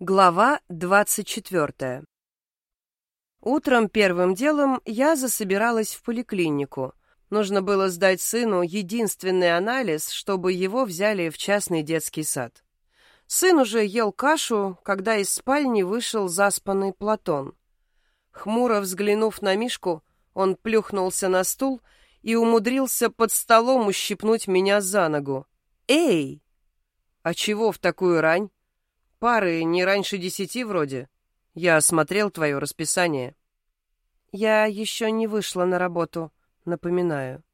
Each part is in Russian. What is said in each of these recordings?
Глава 24. Утром первым делом я засобиралась в поликлинику. Нужно было сдать сыну единственный анализ, чтобы его взяли в частный детский сад. Сын уже ел кашу, когда из спальни вышел заспанный Платон. Хмуро взглянув на Мишку, он плюхнулся на стул и умудрился под столом ущипнуть меня за ногу. «Эй!» «А чего в такую рань?» Пары не раньше десяти вроде. Я осмотрел твое расписание. Я еще не вышла на работу, напоминаю.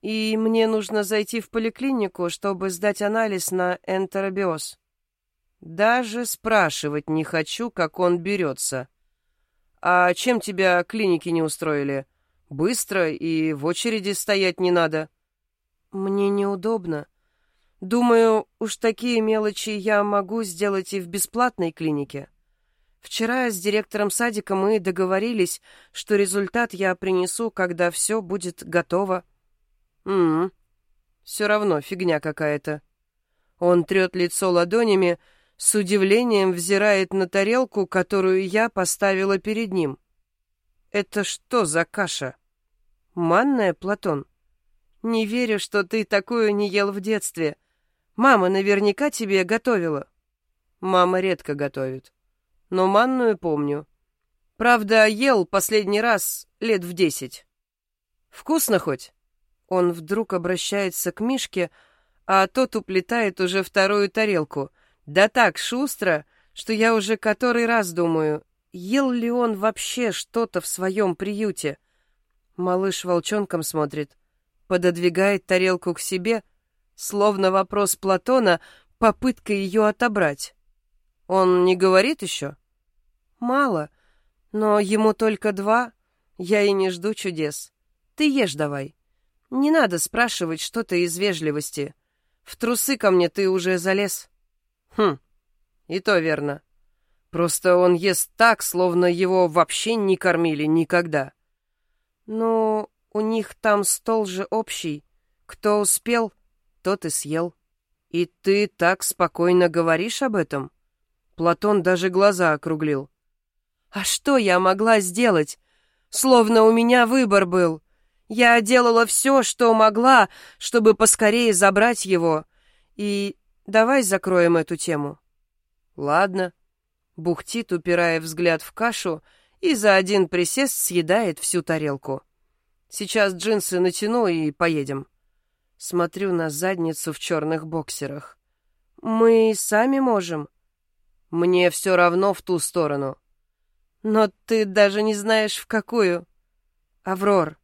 И мне нужно зайти в поликлинику, чтобы сдать анализ на энтеробиоз. Даже спрашивать не хочу, как он берется. А чем тебя клиники не устроили? Быстро и в очереди стоять не надо. Мне неудобно. Думаю, уж такие мелочи я могу сделать и в бесплатной клинике. Вчера с директором садика мы договорились, что результат я принесу, когда все будет готово. М-м. Все равно фигня какая-то. Он трет лицо ладонями, с удивлением взирает на тарелку, которую я поставила перед ним. Это что за каша? Манная, Платон? Не верю, что ты такую не ел в детстве. Мама наверняка тебе готовила. Мама редко готовит. Но манную помню. Правда, ел последний раз лет в десять. Вкусно хоть? Он вдруг обращается к Мишке, а тот уплетает уже вторую тарелку. Да так шустро, что я уже который раз думаю, ел ли он вообще что-то в своем приюте. Малыш волчонком смотрит, пододвигает тарелку к себе — Словно вопрос Платона — попытка ее отобрать. Он не говорит еще? Мало, но ему только два. Я и не жду чудес. Ты ешь давай. Не надо спрашивать что-то из вежливости. В трусы ко мне ты уже залез. Хм, и то верно. Просто он ест так, словно его вообще не кормили никогда. Ну, у них там стол же общий. Кто успел, тот и съел. И ты так спокойно говоришь об этом? Платон даже глаза округлил. А что я могла сделать? Словно у меня выбор был. Я делала все, что могла, чтобы поскорее забрать его. И давай закроем эту тему. Ладно. Бухтит, упирая взгляд в кашу, и за один присест съедает всю тарелку. Сейчас джинсы натяну и поедем. Смотрю на задницу в черных боксерах. Мы сами можем. Мне все равно в ту сторону. Но ты даже не знаешь, в какую. Аврор,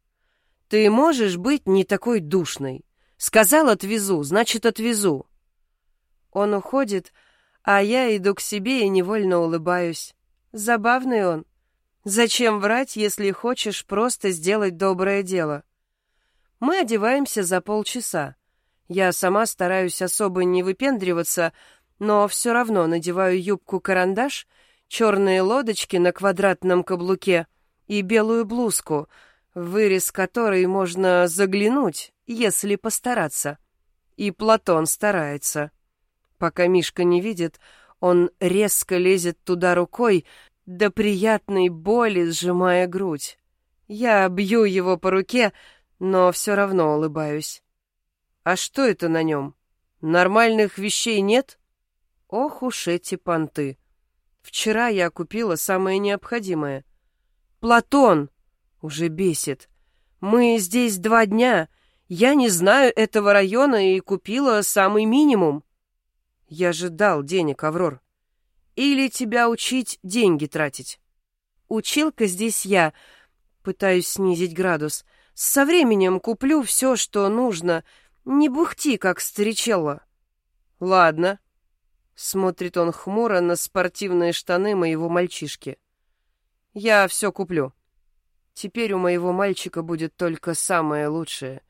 ты можешь быть не такой душной. Сказал отвезу, значит отвезу. Он уходит, а я иду к себе и невольно улыбаюсь. Забавный он. Зачем врать, если хочешь просто сделать доброе дело? Мы одеваемся за полчаса. Я сама стараюсь особо не выпендриваться, но все равно надеваю юбку-карандаш, черные лодочки на квадратном каблуке и белую блузку, вырез которой можно заглянуть, если постараться. И Платон старается. Пока Мишка не видит, он резко лезет туда рукой, до приятной боли сжимая грудь. Я бью его по руке, но все равно улыбаюсь. А что это на нем? Нормальных вещей нет? Ох уж эти понты. Вчера я купила самое необходимое. Платон! Уже бесит. Мы здесь два дня. Я не знаю этого района и купила самый минимум. Я же дал денег, Аврор. Или тебя учить деньги тратить? Училка здесь я. Пытаюсь снизить градус — со временем куплю все, что нужно. Не бухти, как старичелла. Ладно. Смотрит он хмуро на спортивные штаны моего мальчишки. Я все куплю. Теперь у моего мальчика будет только самое лучшее.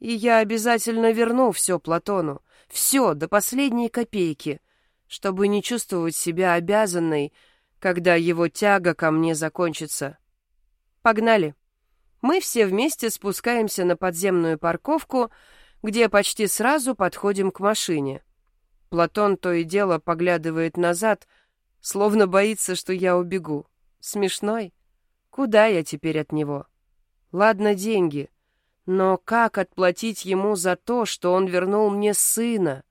И я обязательно верну все Платону. Все, до последней копейки, чтобы не чувствовать себя обязанной, когда его тяга ко мне закончится. Погнали мы все вместе спускаемся на подземную парковку, где почти сразу подходим к машине. Платон то и дело поглядывает назад, Словно боится, что я убегу. Смешной? Куда я теперь от него? Ладно, деньги. Но как отплатить ему за то, что он вернул мне сына?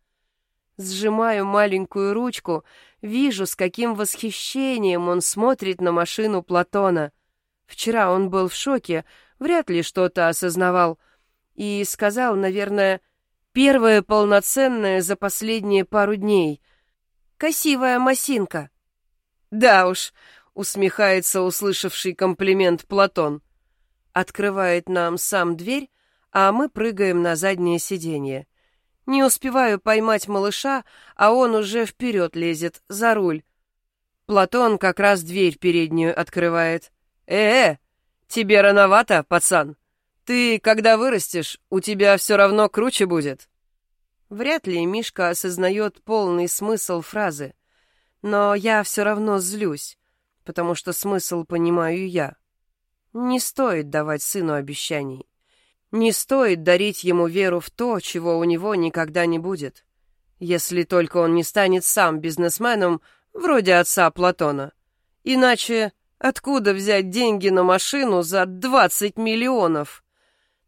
Сжимаю маленькую ручку, вижу, с каким восхищением он смотрит на машину Платона. Вчера он был в шоке, вряд ли что-то осознавал. И сказал, наверное, первое полноценное за последние пару дней. «Красивая масинка». «Да уж», — усмехается услышавший комплимент Платон. Открывает нам сам дверь, а мы прыгаем на заднее сиденье. Не успеваю поймать малыша, а он уже вперед лезет, за руль. Платон как раз дверь переднюю открывает. «Э-э, тебе рановато, пацан. Ты, когда вырастешь, у тебя все равно круче будет». Вряд ли Мишка осознает полный смысл фразы. Но я все равно злюсь, потому что смысл понимаю я. Не стоит давать сыну обещаний. Не стоит дарить ему веру в то, чего у него никогда не будет. Если только он не станет сам бизнесменом, вроде отца Платона. Иначе откуда взять деньги на машину за 20 миллионов?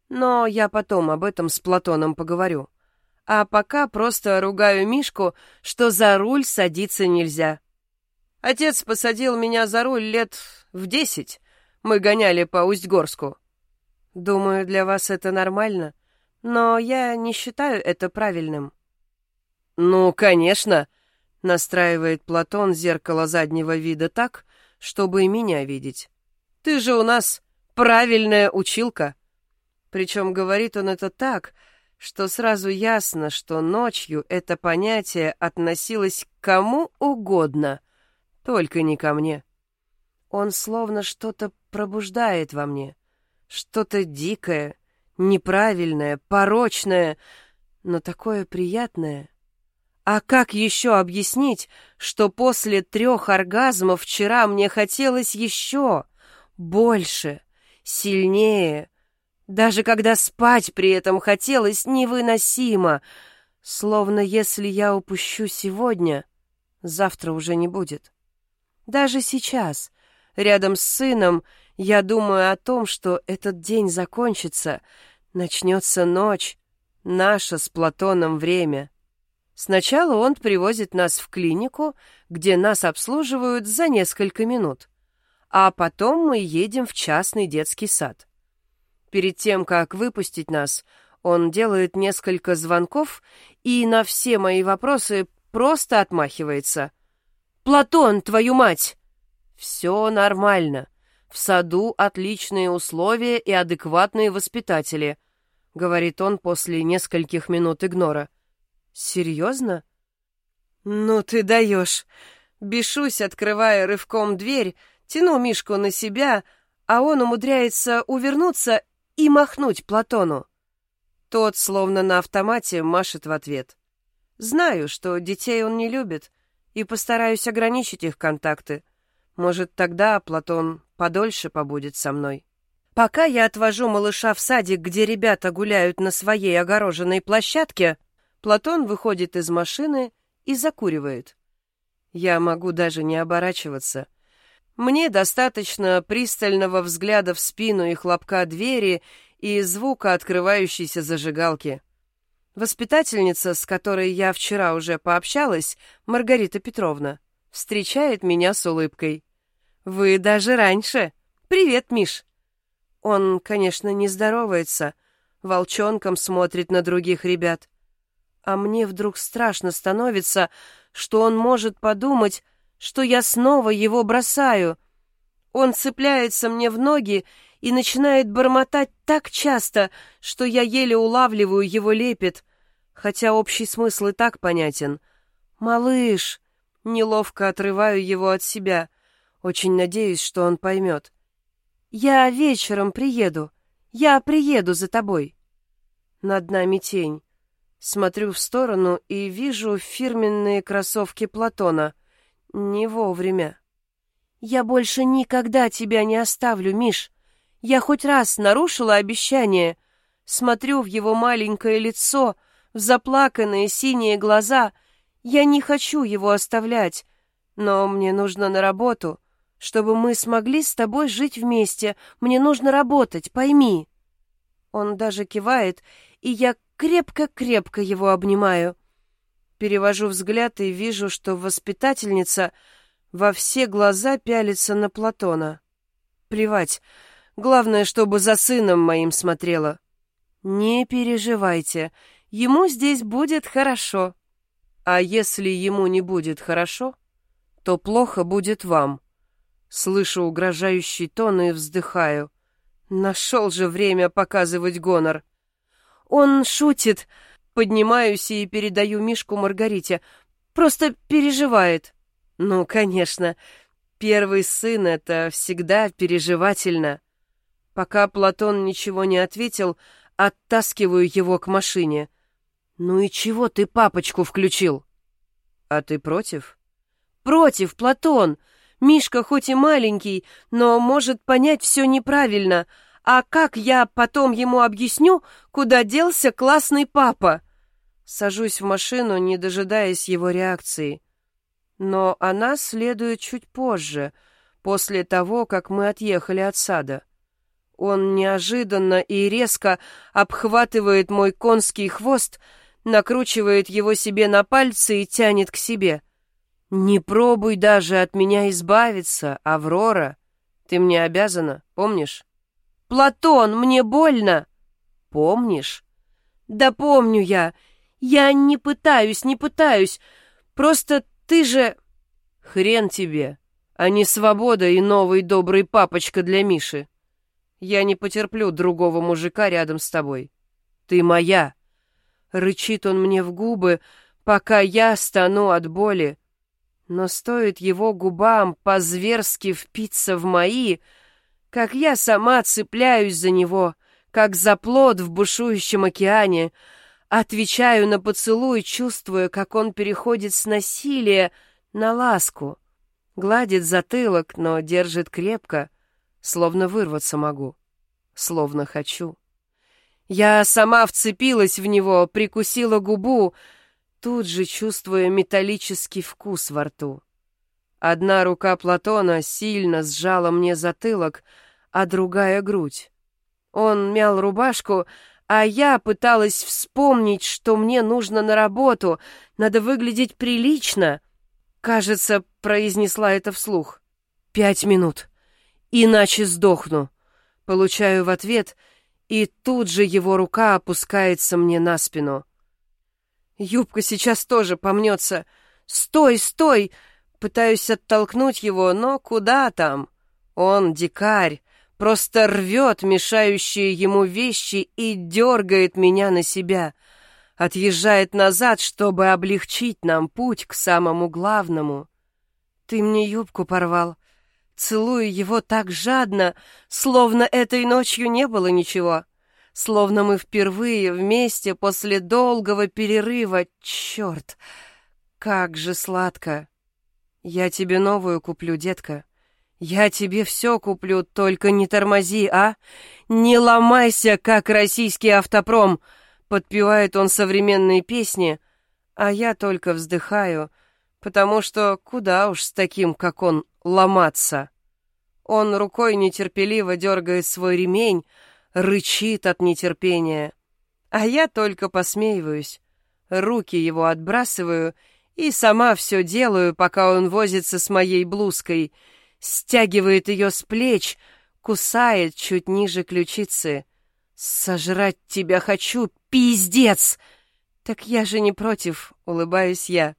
Но я потом об этом с Платоном поговорю. А пока просто ругаю Мишку, что за руль садиться нельзя. Отец посадил меня за руль лет в десять. Мы гоняли по Усть-Горску. Думаю, для вас это нормально, но я не считаю это правильным. Ну, конечно, настраивает Платон зеркало заднего вида так, чтобы и меня видеть. Ты же у нас правильная училка. Причем говорит он это так, что сразу ясно, что ночью это понятие относилось к кому угодно, только не ко мне. Он словно что-то пробуждает во мне. Что-то дикое, неправильное, порочное, но такое приятное. А как еще объяснить, что после трех оргазмов вчера мне хотелось еще, больше, сильнее, даже когда спать при этом хотелось невыносимо, словно если я упущу сегодня, завтра уже не будет. Даже сейчас, рядом с сыном, я думаю о том, что этот день закончится, начнется ночь, наше с Платоном время. Сначала он привозит нас в клинику, где нас обслуживают за несколько минут, а потом мы едем в частный детский сад. Перед тем, как выпустить нас, он делает несколько звонков и на все мои вопросы просто отмахивается. «Платон, твою мать!» «Все нормально. В саду отличные условия и адекватные воспитатели», — говорит он после нескольких минут игнора. «Серьезно?» «Ну ты даешь!» Бешусь, открывая рывком дверь, тяну Мишку на себя, а он умудряется увернуться и махнуть Платону. Тот, словно на автомате, машет в ответ. Знаю, что детей он не любит, и постараюсь ограничить их контакты. Может, тогда Платон подольше побудет со мной. Пока я отвожу малыша в садик, где ребята гуляют на своей огороженной площадке, Платон выходит из машины и закуривает. Я могу даже не оборачиваться. Мне достаточно пристального взгляда в спину и хлопка двери и звука открывающейся зажигалки. Воспитательница, с которой я вчера уже пообщалась, Маргарита Петровна, встречает меня с улыбкой. «Вы даже раньше. Привет, Миш». Он, конечно, не здоровается, волчонком смотрит на других ребят. А мне вдруг страшно становится, что он может подумать, что я снова его бросаю. Он цепляется мне в ноги и начинает бормотать так часто, что я еле улавливаю его лепет, хотя общий смысл и так понятен. «Малыш!» Неловко отрываю его от себя. Очень надеюсь, что он поймет. «Я вечером приеду. Я приеду за тобой». Над нами тень. Смотрю в сторону и вижу фирменные кроссовки Платона. Не вовремя. «Я больше никогда тебя не оставлю, Миш. Я хоть раз нарушила обещание. Смотрю в его маленькое лицо, в заплаканные синие глаза. Я не хочу его оставлять. Но мне нужно на работу. Чтобы мы смогли с тобой жить вместе, мне нужно работать, пойми. Он даже кивает, и я крепко-крепко его обнимаю. Перевожу взгляд и вижу, что воспитательница во все глаза пялится на Платона. Плевать. Главное, чтобы за сыном моим смотрела. Не переживайте, ему здесь будет хорошо. А если ему не будет хорошо, то плохо будет вам. Слышу угрожающий тон и вздыхаю. Нашел же время показывать гонор. Он шутит. Поднимаюсь и передаю Мишку Маргарите. Просто переживает. Ну, конечно, первый сын — это всегда переживательно. Пока Платон ничего не ответил, оттаскиваю его к машине. «Ну и чего ты папочку включил?» «А ты против?» «Против, Платон! Мишка хоть и маленький, но может понять все неправильно. А как я потом ему объясню, куда делся классный папа?» Сажусь в машину, не дожидаясь его реакции. Но она следует чуть позже, после того, как мы отъехали от сада. Он неожиданно и резко обхватывает мой конский хвост, накручивает его себе на пальцы и тянет к себе. «Не пробуй даже от меня избавиться, Аврора. Ты мне обязана, помнишь?» «Платон, мне больно!» «Помнишь?» «Да помню я. Я не пытаюсь, не пытаюсь. Просто ты же...» «Хрен тебе, а не свобода и новый добрый папочка для Миши. Я не потерплю другого мужика рядом с тобой. Ты моя. Рычит он мне в губы, пока я стану от боли. Но стоит его губам по-зверски впиться в мои, как я сама цепляюсь за него, как за плод в бушующем океане, отвечаю на поцелуй, чувствуя, как он переходит с насилия на ласку, гладит затылок, но держит крепко, словно вырваться могу, словно хочу. Я сама вцепилась в него, прикусила губу, тут же чувствуя металлический вкус во рту. Одна рука Платона сильно сжала мне затылок, а другая — грудь. Он мял рубашку, а я пыталась вспомнить, что мне нужно на работу, надо выглядеть прилично. Кажется, произнесла это вслух. «Пять минут». Иначе сдохну. Получаю в ответ, и тут же его рука опускается мне на спину. Юбка сейчас тоже помнется. «Стой, стой!» Пытаюсь оттолкнуть его, но куда там? Он дикарь, просто рвет мешающие ему вещи и дергает меня на себя. Отъезжает назад, чтобы облегчить нам путь к самому главному. «Ты мне юбку порвал», Целую его так жадно, словно этой ночью не было ничего. Словно мы впервые вместе после долгого перерыва. Черт, как же сладко. Я тебе новую куплю, детка. Я тебе все куплю, только не тормози, а? Не ломайся, как российский автопром. Подпевает он современные песни, а я только вздыхаю, потому что куда уж с таким, как он, ломаться. Он рукой нетерпеливо дергает свой ремень, рычит от нетерпения. А я только посмеиваюсь. Руки его отбрасываю и сама все делаю, пока он возится с моей блузкой, стягивает ее с плеч, кусает чуть ниже ключицы. «Сожрать тебя хочу, пиздец!» «Так я же не против», — улыбаюсь я.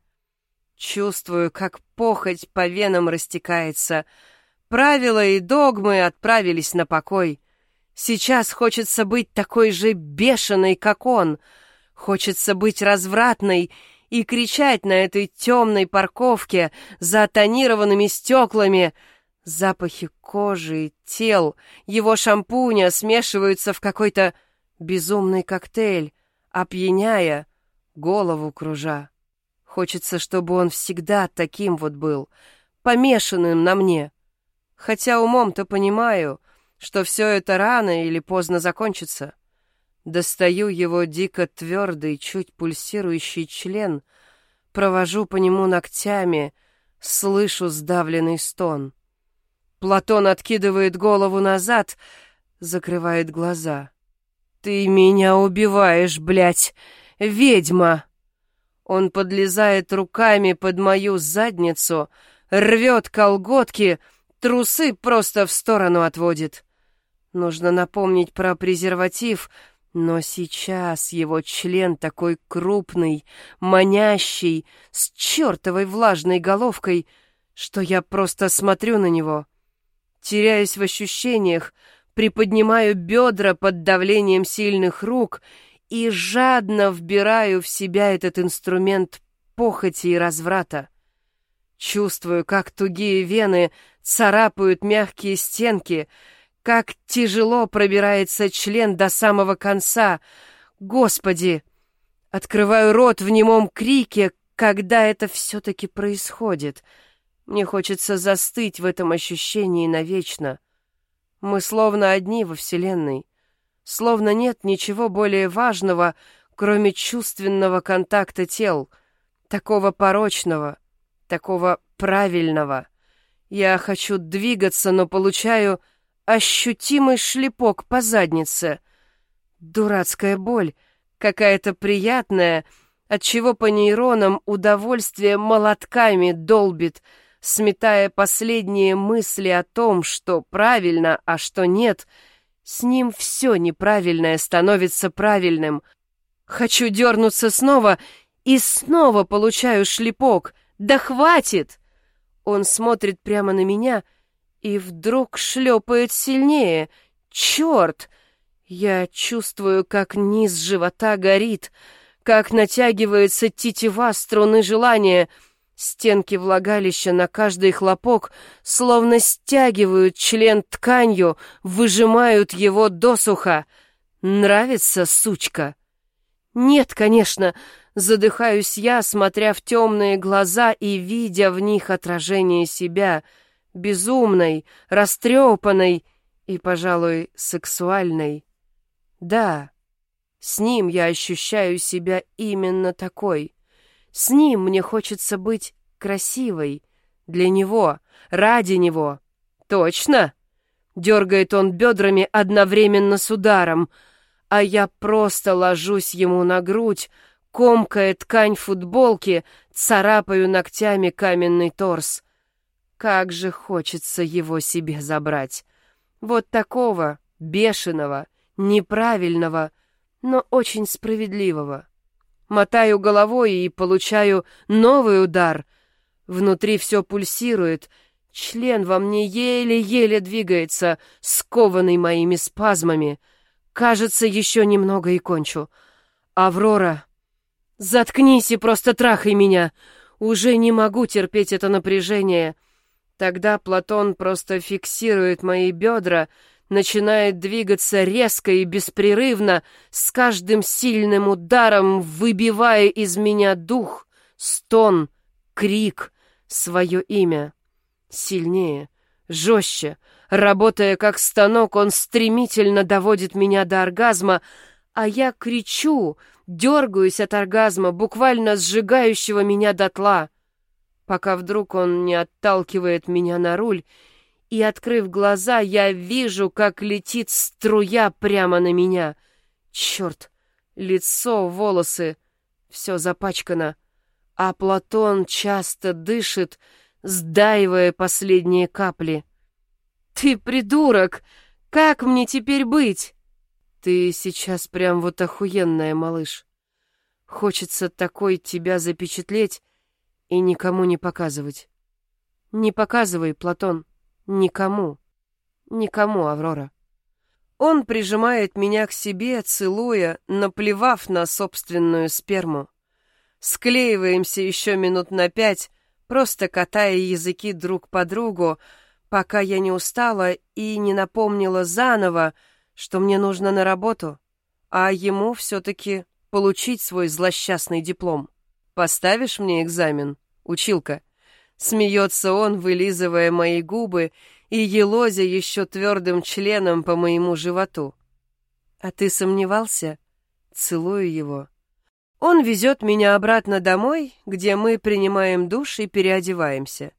Чувствую, как похоть по венам растекается. Правила и догмы отправились на покой. Сейчас хочется быть такой же бешеной, как он. Хочется быть развратной и кричать на этой темной парковке за тонированными стеклами. Запахи кожи и тел, его шампуня смешиваются в какой-то безумный коктейль, опьяняя, голову кружа. Хочется, чтобы он всегда таким вот был, помешанным на мне. Хотя умом-то понимаю, что все это рано или поздно закончится. Достаю его дико твердый, чуть пульсирующий член, провожу по нему ногтями, Слышу сдавленный стон. Платон откидывает голову назад, закрывает глаза. «Ты меня убиваешь, блядь, ведьма!» Он подлезает руками под мою задницу, рвет колготки, трусы просто в сторону отводит. Нужно напомнить про презерватив, но сейчас его член такой крупный, манящий, с чертовой влажной головкой, что я просто смотрю на него. Теряюсь в ощущениях, приподнимаю бедра под давлением сильных рук и жадно вбираю в себя этот инструмент похоти и разврата. Чувствую, как тугие вены царапают мягкие стенки, как тяжело пробирается член до самого конца. Господи! Открываю рот в немом крике, когда это все-таки происходит. Мне хочется застыть в этом ощущении навечно. Мы словно одни во Вселенной словно нет ничего более важного, кроме чувственного контакта тел, такого порочного, такого правильного. Я хочу двигаться, но получаю ощутимый шлепок по заднице. Дурацкая боль, какая-то приятная, отчего по нейронам удовольствие молотками долбит, сметая последние мысли о том, что правильно, а что нет — с ним все неправильное становится правильным. Хочу дернуться снова и снова получаю шлепок. Да хватит! Он смотрит прямо на меня и вдруг шлепает сильнее. Черт! Я чувствую, как низ живота горит, как натягивается тетива струны желания — Стенки влагалища на каждый хлопок словно стягивают член тканью, выжимают его досуха. Нравится, сучка? Нет, конечно, задыхаюсь я, смотря в темные глаза и видя в них отражение себя, безумной, растрепанной и, пожалуй, сексуальной. Да, с ним я ощущаю себя именно такой — с ним мне хочется быть красивой. Для него, ради него. Точно? Дергает он бедрами одновременно с ударом, а я просто ложусь ему на грудь, комкая ткань футболки, царапаю ногтями каменный торс. Как же хочется его себе забрать. Вот такого, бешеного, неправильного, но очень справедливого. Мотаю головой и получаю новый удар. Внутри все пульсирует. Член во мне еле-еле двигается, скованный моими спазмами. Кажется, еще немного и кончу. Аврора, заткнись и просто трахай меня. Уже не могу терпеть это напряжение. Тогда Платон просто фиксирует мои бедра, начинает двигаться резко и беспрерывно, с каждым сильным ударом выбивая из меня дух, стон, крик, свое имя. Сильнее, жестче, работая как станок, он стремительно доводит меня до оргазма, а я кричу, дергаюсь от оргазма, буквально сжигающего меня дотла, пока вдруг он не отталкивает меня на руль и, открыв глаза, я вижу, как летит струя прямо на меня. Черт, лицо, волосы, все запачкано, а Платон часто дышит, сдаивая последние капли. «Ты придурок! Как мне теперь быть?» «Ты сейчас прям вот охуенная, малыш. Хочется такой тебя запечатлеть и никому не показывать. Не показывай, Платон». Никому. Никому, Аврора. Он прижимает меня к себе, целуя, наплевав на собственную сперму. Склеиваемся еще минут на пять, просто катая языки друг по другу, пока я не устала и не напомнила заново, что мне нужно на работу, а ему все-таки получить свой злосчастный диплом. Поставишь мне экзамен, училка? Смеется он, вылизывая мои губы и елозя еще твердым членом по моему животу. А ты сомневался? Целую его. Он везет меня обратно домой, где мы принимаем душ и переодеваемся.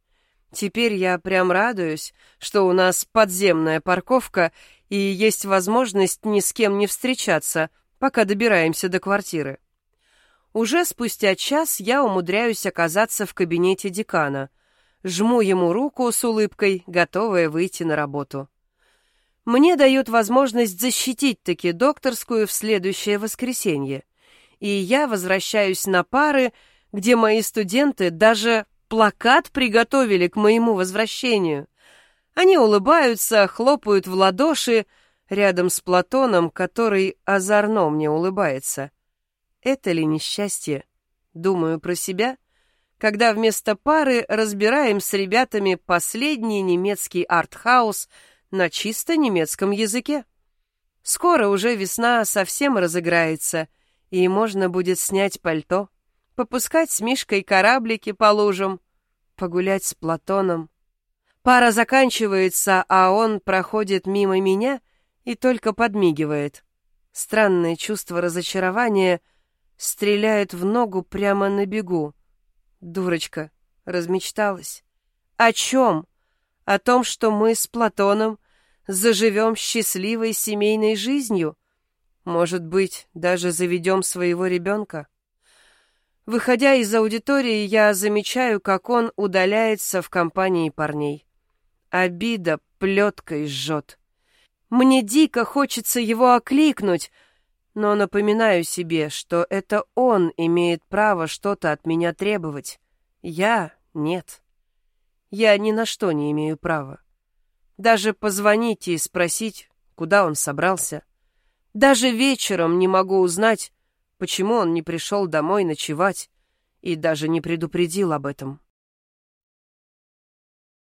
Теперь я прям радуюсь, что у нас подземная парковка и есть возможность ни с кем не встречаться, пока добираемся до квартиры. Уже спустя час я умудряюсь оказаться в кабинете декана. Жму ему руку с улыбкой, готовая выйти на работу. Мне дают возможность защитить таки докторскую в следующее воскресенье. И я возвращаюсь на пары, где мои студенты даже плакат приготовили к моему возвращению. Они улыбаются, хлопают в ладоши, рядом с Платоном, который озорно мне улыбается. Это ли несчастье? Думаю про себя, когда вместо пары разбираем с ребятами последний немецкий артхаус на чисто немецком языке. Скоро уже весна совсем разыграется, и можно будет снять пальто, попускать с Мишкой кораблики по лужам, погулять с Платоном. Пара заканчивается, а он проходит мимо меня и только подмигивает. Странное чувство разочарования стреляет в ногу прямо на бегу. Дурочка, размечталась. О чем? О том, что мы с Платоном заживем счастливой семейной жизнью? Может быть, даже заведем своего ребенка? Выходя из аудитории, я замечаю, как он удаляется в компании парней. Обида плеткой жжет. Мне дико хочется его окликнуть, но напоминаю себе, что это он имеет право что-то от меня требовать. Я — нет. Я ни на что не имею права. Даже позвонить и спросить, куда он собрался. Даже вечером не могу узнать, почему он не пришел домой ночевать и даже не предупредил об этом.